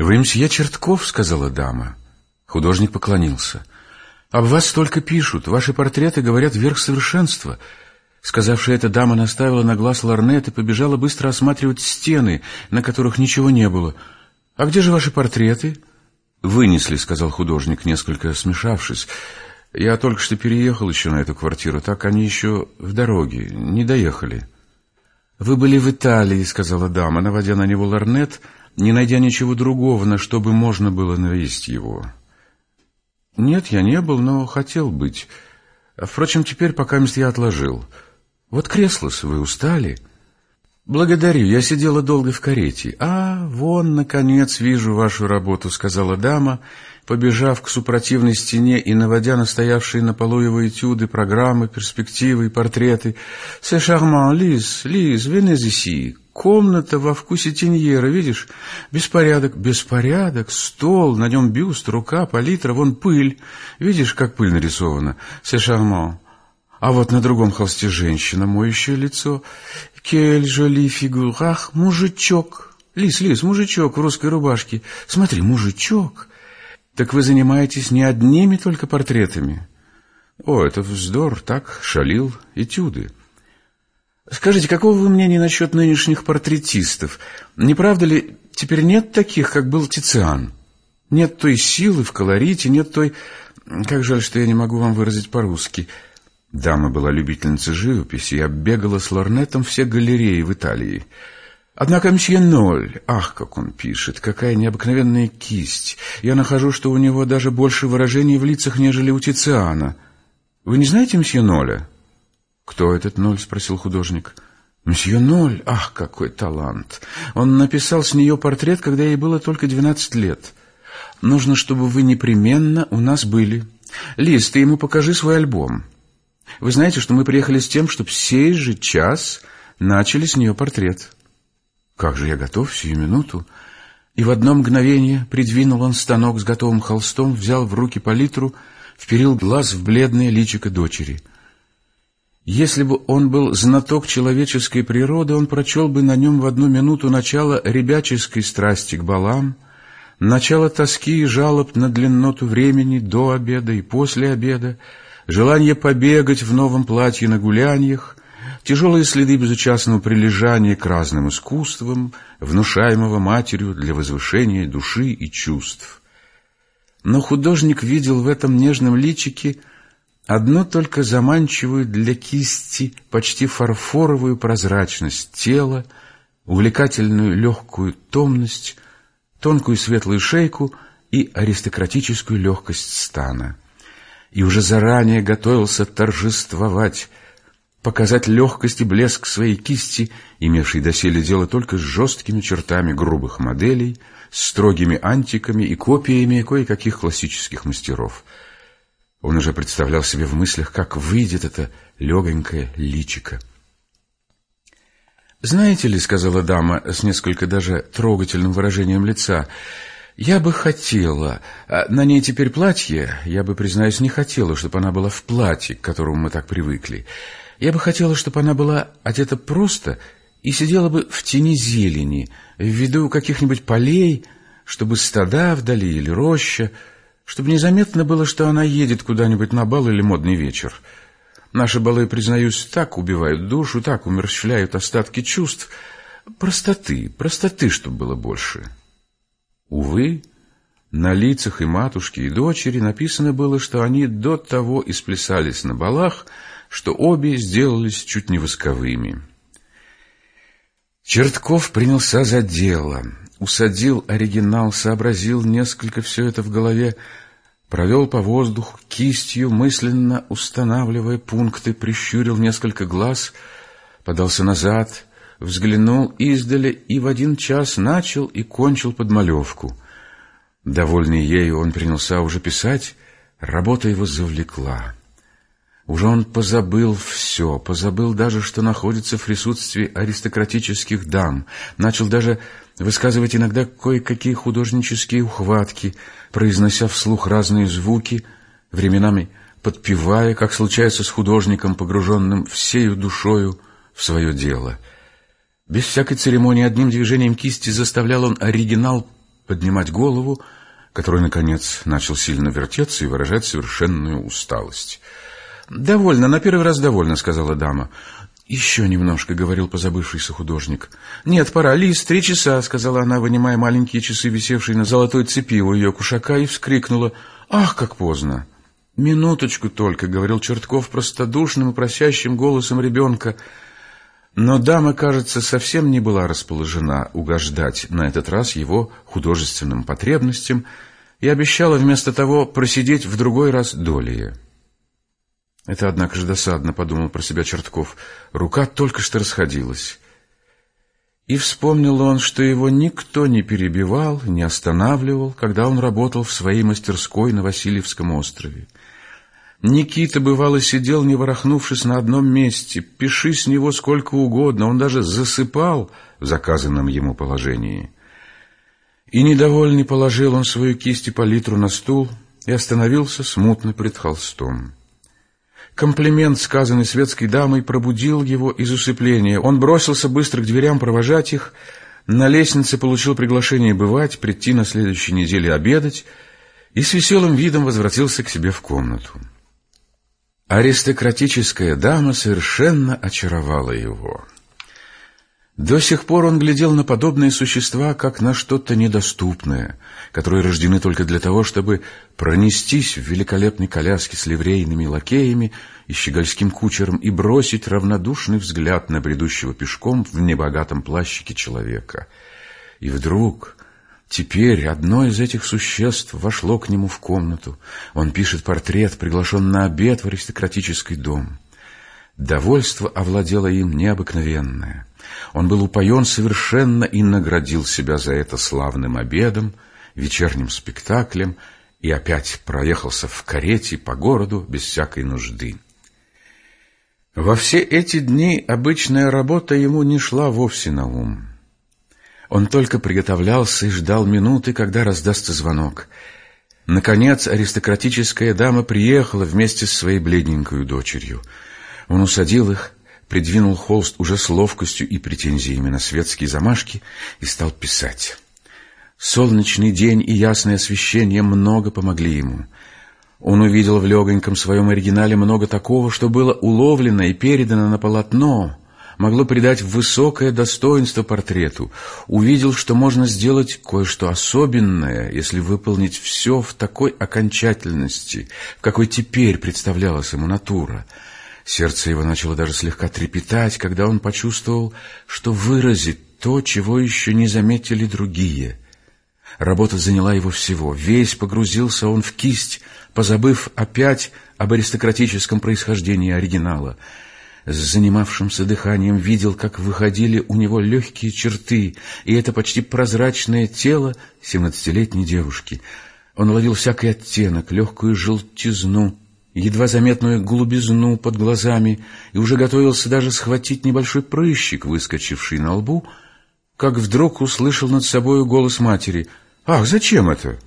«Вы мсье Чертков?» — сказала дама. Художник поклонился. «Об вас столько пишут. Ваши портреты говорят верх совершенства». Сказавшая эта дама наставила на глаз ларнет и побежала быстро осматривать стены, на которых ничего не было. «А где же ваши портреты?» «Вынесли», — сказал художник, несколько смешавшись. «Я только что переехал еще на эту квартиру, так они еще в дороге, не доехали». «Вы были в Италии», — сказала дама, наводя на него ларнет, не найдя ничего другого, на что бы можно было навести его. «Нет, я не был, но хотел быть. Впрочем, теперь пока я отложил. Вот кресло вы устали?» «Благодарю, я сидела долго в карете». «А, вон, наконец, вижу вашу работу», — сказала дама, побежав к супротивной стене и наводя на стоявшие на полу его этюды, программы, перспективы и портреты. «C'est charmant, Лиз, Лиз, ici. Комната во вкусе Тиньера, видишь? Беспорядок, беспорядок, стол, на нем бюст, рука, палитра, вон пыль. Видишь, как пыль нарисована? C'est charmant». А вот на другом холсте женщина, моющее лицо. Кель жоли фигур. Ах, мужичок. Лис, лис, мужичок в русской рубашке. Смотри, мужичок. Так вы занимаетесь не одними только портретами? О, это вздор, так, шалил, этюды. Скажите, какого вы мнения насчет нынешних портретистов? Не правда ли, теперь нет таких, как был Тициан? Нет той силы в колорите, нет той... Как жаль, что я не могу вам выразить по-русски — Дама была любительницей живописи и оббегала с лорнетом все галереи в Италии. Однако мсье Ноль, ах, как он пишет, какая необыкновенная кисть. Я нахожу, что у него даже больше выражений в лицах, нежели у Тициана. Вы не знаете мсье Ноля? Кто этот Ноль? спросил художник. Мсье Ноль, ах, какой талант. Он написал с нее портрет, когда ей было только двенадцать лет. Нужно, чтобы вы непременно у нас были. Лиз, ты ему покажи свой альбом. Вы знаете, что мы приехали с тем, чтобы сей же час начали с нее портрет. Как же я готов сию минуту. И в одно мгновение придвинул он станок с готовым холстом, взял в руки палитру, вперил глаз в бледное личико дочери. Если бы он был знаток человеческой природы, он прочел бы на нем в одну минуту начало ребяческой страсти к балам, начало тоски и жалоб на длинноту времени до обеда и после обеда, желание побегать в новом платье на гуляньях, тяжелые следы безучастного прилежания к разным искусствам, внушаемого матерью для возвышения души и чувств. Но художник видел в этом нежном личике одну только заманчивую для кисти почти фарфоровую прозрачность тела, увлекательную легкую томность, тонкую светлую шейку и аристократическую легкость стана и уже заранее готовился торжествовать, показать легкость и блеск своей кисти, имевшей доселе дело только с жесткими чертами грубых моделей, строгими антиками и копиями кое-каких классических мастеров. Он уже представлял себе в мыслях, как выйдет это легонькое личико. «Знаете ли, — сказала дама с несколько даже трогательным выражением лица, — я бы хотела... А на ней теперь платье. Я бы, признаюсь, не хотела, чтобы она была в платье, к которому мы так привыкли. Я бы хотела, чтобы она была одета просто и сидела бы в тени зелени, в виду каких-нибудь полей, чтобы стада вдали или роща, чтобы незаметно было, что она едет куда-нибудь на бал или модный вечер. Наши балы, признаюсь, так убивают душу, так умерщвляют остатки чувств. Простоты, простоты, чтобы было больше». Увы, на лицах и матушки, и дочери написано было, что они до того исплясались на балах, что обе сделались чуть не восковыми. Чертков принялся за дело, усадил оригинал, сообразил несколько все это в голове, провел по воздуху кистью, мысленно устанавливая пункты, прищурил несколько глаз, подался назад — взглянул издали и в один час начал и кончил подмалевку. Довольный ею, он принялся уже писать, работа его завлекла. Уже он позабыл все, позабыл даже, что находится в присутствии аристократических дам, начал даже высказывать иногда кое-какие художнические ухватки, произнося вслух разные звуки, временами подпевая, как случается с художником, погруженным всею душою в свое дело — без всякой церемонии одним движением кисти заставлял он оригинал поднимать голову, который, наконец, начал сильно вертеться и выражать совершенную усталость. «Довольно, на первый раз довольно», — сказала дама. «Еще немножко», — говорил позабывшийся художник. «Нет, пора. Лиз, три часа», — сказала она, вынимая маленькие часы, висевшие на золотой цепи у ее кушака, и вскрикнула. «Ах, как поздно!» «Минуточку только», — говорил Чертков простодушным и просящим голосом ребенка. Но дама, кажется, совсем не была расположена угождать на этот раз его художественным потребностям и обещала вместо того просидеть в другой раз долее. Это, однако же, досадно, подумал про себя Чертков. Рука только что расходилась. И вспомнил он, что его никто не перебивал, не останавливал, когда он работал в своей мастерской на Васильевском острове. Никита, бывало, сидел, не ворохнувшись на одном месте. Пиши с него сколько угодно, он даже засыпал в заказанном ему положении. И недовольный положил он свою кисть и палитру на стул и остановился смутно пред холстом. Комплимент, сказанный светской дамой, пробудил его из усыпления. Он бросился быстро к дверям провожать их, на лестнице получил приглашение бывать, прийти на следующей неделе обедать и с веселым видом возвратился к себе в комнату. Аристократическая дама совершенно очаровала его. До сих пор он глядел на подобные существа, как на что-то недоступное, которые рождены только для того, чтобы пронестись в великолепной коляске с ливрейными лакеями и щегольским кучером и бросить равнодушный взгляд на бредущего пешком в небогатом плащике человека. И вдруг... Теперь одно из этих существ вошло к нему в комнату. Он пишет портрет, приглашен на обед в аристократический дом. Довольство овладело им необыкновенное. Он был упоен совершенно и наградил себя за это славным обедом, вечерним спектаклем и опять проехался в карете по городу без всякой нужды. Во все эти дни обычная работа ему не шла вовсе на ум. Он только приготовлялся и ждал минуты, когда раздастся звонок. Наконец аристократическая дама приехала вместе с своей бледненькой дочерью — он усадил их, придвинул холст уже с ловкостью и претензиями на светские замашки и стал писать. Солнечный день и ясное освещение много помогли ему. Он увидел в легоньком своем оригинале много такого, что было уловлено и передано на полотно, могло придать высокое достоинство портрету. Увидел, что можно сделать кое-что особенное, если выполнить все в такой окончательности, в какой теперь представлялась ему натура — Сердце его начало даже слегка трепетать, когда он почувствовал, что выразит то, чего еще не заметили другие. Работа заняла его всего. Весь погрузился он в кисть, позабыв опять об аристократическом происхождении оригинала. С занимавшимся дыханием видел, как выходили у него легкие черты, и это почти прозрачное тело семнадцатилетней девушки. Он ловил всякий оттенок, легкую желтизну, едва заметную голубизну под глазами и уже готовился даже схватить небольшой прыщик, выскочивший на лбу, как вдруг услышал над собою голос матери. «Ах, зачем это?»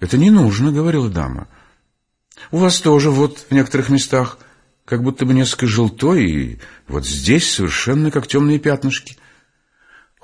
«Это не нужно», — говорила дама. «У вас тоже вот в некоторых местах как будто бы несколько желтой, и вот здесь совершенно как темные пятнышки».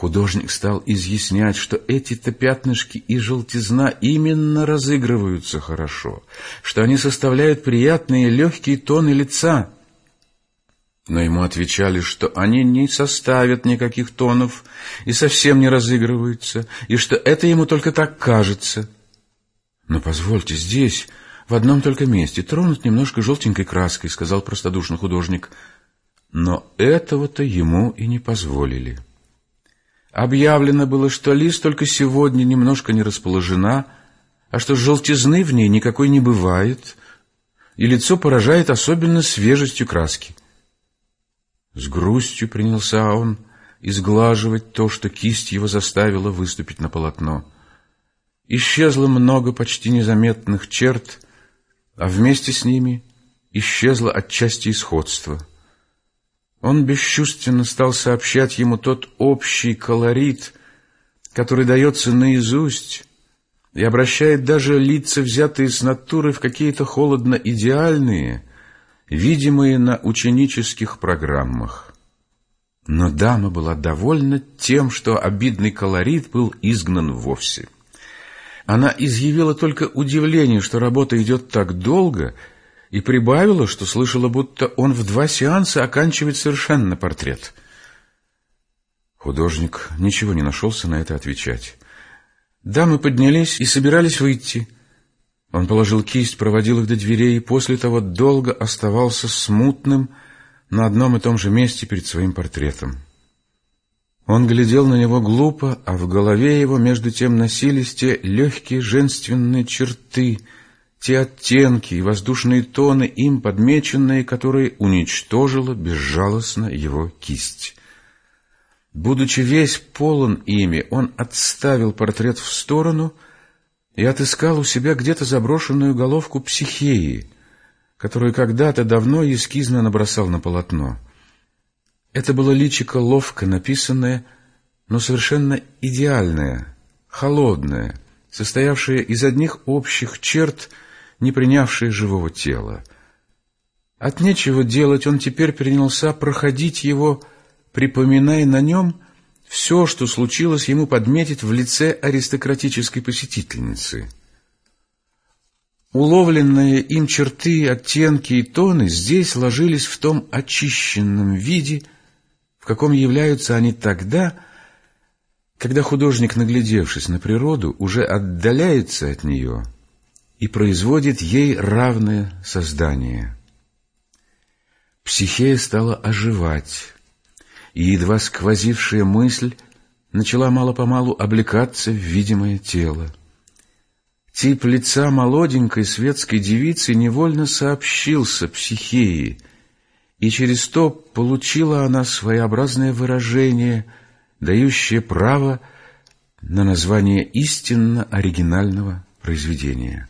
Художник стал изъяснять, что эти-то пятнышки и желтизна именно разыгрываются хорошо, что они составляют приятные легкие тоны лица. Но ему отвечали, что они не составят никаких тонов и совсем не разыгрываются, и что это ему только так кажется. «Но позвольте, здесь, в одном только месте, тронуть немножко желтенькой краской», — сказал простодушный художник. Но этого-то ему и не позволили. Объявлено было, что Лиз только сегодня немножко не расположена, а что желтизны в ней никакой не бывает, и лицо поражает особенно свежестью краски. С грустью принялся он изглаживать то, что кисть его заставила выступить на полотно. Исчезло много почти незаметных черт, а вместе с ними исчезло отчасти исходство — он бесчувственно стал сообщать ему тот общий колорит, который дается наизусть и обращает даже лица, взятые с натуры, в какие-то холодно-идеальные, видимые на ученических программах. Но дама была довольна тем, что обидный колорит был изгнан вовсе. Она изъявила только удивление, что работа идет так долго, и прибавила, что слышала, будто он в два сеанса оканчивает совершенно портрет. Художник ничего не нашелся на это отвечать. Дамы поднялись и собирались выйти. Он положил кисть, проводил их до дверей и после того долго оставался смутным на одном и том же месте перед своим портретом. Он глядел на него глупо, а в голове его между тем носились те легкие женственные черты, те оттенки и воздушные тоны, им подмеченные, которые уничтожила безжалостно его кисть. Будучи весь полон ими, он отставил портрет в сторону и отыскал у себя где-то заброшенную головку психеи, которую когда-то давно эскизно набросал на полотно — это было личико ловко написанное, но совершенно идеальное, холодное, состоявшее из одних общих черт, не принявшее живого тела. От нечего делать он теперь принялся проходить его, припоминая на нем все, что случилось ему подметить в лице аристократической посетительницы. Уловленные им черты, оттенки и тоны здесь ложились в том очищенном виде, в каком являются они тогда, когда художник, наглядевшись на природу, уже отдаляется от нее и производит ей равное создание. Психея стала оживать, и едва сквозившая мысль начала мало-помалу облекаться в видимое тело. Тип лица молоденькой светской девицы невольно сообщился психеи — и через то получила она своеобразное выражение, дающее право на название истинно оригинального произведения.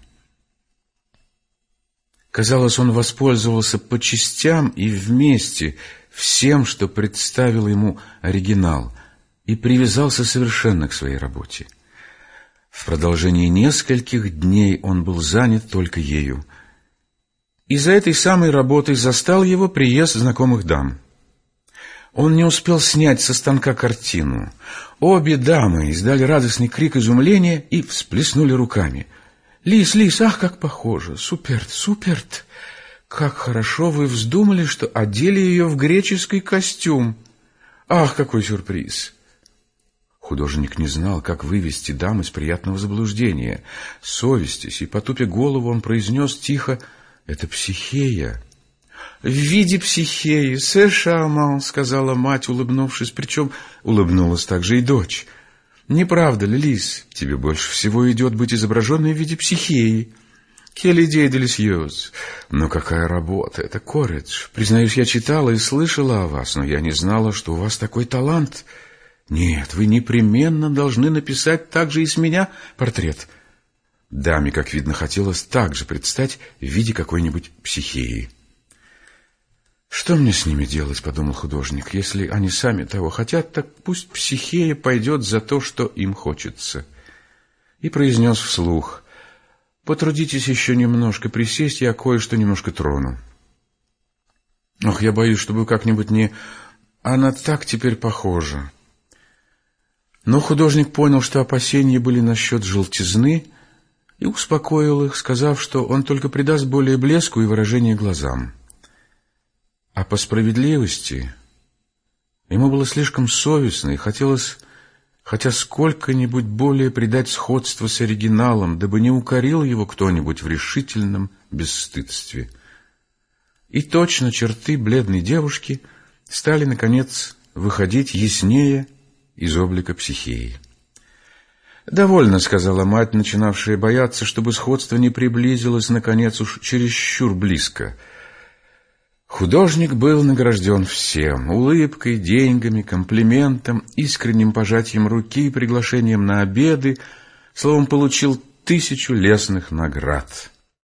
Казалось, он воспользовался по частям и вместе всем, что представил ему оригинал, и привязался совершенно к своей работе. В продолжении нескольких дней он был занят только ею — и за этой самой работой застал его приезд знакомых дам. Он не успел снять со станка картину. Обе дамы издали радостный крик изумления и всплеснули руками. «Лис, Лис, ах, как похоже! Суперт, суперт! Как хорошо вы вздумали, что одели ее в греческий костюм! Ах, какой сюрприз!» Художник не знал, как вывести дам из приятного заблуждения. Совестясь и потупя голову, он произнес тихо это психея. В виде психеи, сэшаман, сказала мать, улыбнувшись, причем улыбнулась также и дочь. Не правда ли, Лис, тебе больше всего идет быть изображенной в виде психеи? Келли идея. Но какая работа, это коридж. Признаюсь, я читала и слышала о вас, но я не знала, что у вас такой талант. Нет, вы непременно должны написать также и с меня портрет — Даме, как видно, хотелось также предстать в виде какой-нибудь психеи. «Что мне с ними делать?» — подумал художник. «Если они сами того хотят, так пусть психея пойдет за то, что им хочется». И произнес вслух. «Потрудитесь еще немножко присесть, я кое-что немножко трону». «Ох, я боюсь, чтобы как-нибудь не... Она так теперь похожа». Но художник понял, что опасения были насчет желтизны, — и успокоил их, сказав, что он только придаст более блеску и выражение глазам. А по справедливости ему было слишком совестно и хотелось хотя сколько-нибудь более придать сходство с оригиналом, дабы не укорил его кто-нибудь в решительном бесстыдстве. И точно черты бледной девушки стали, наконец, выходить яснее из облика психеи. «Довольно», — сказала мать, начинавшая бояться, чтобы сходство не приблизилось, наконец, уж чересчур близко. Художник был награжден всем — улыбкой, деньгами, комплиментом, искренним пожатием руки, приглашением на обеды, словом, получил тысячу лесных наград.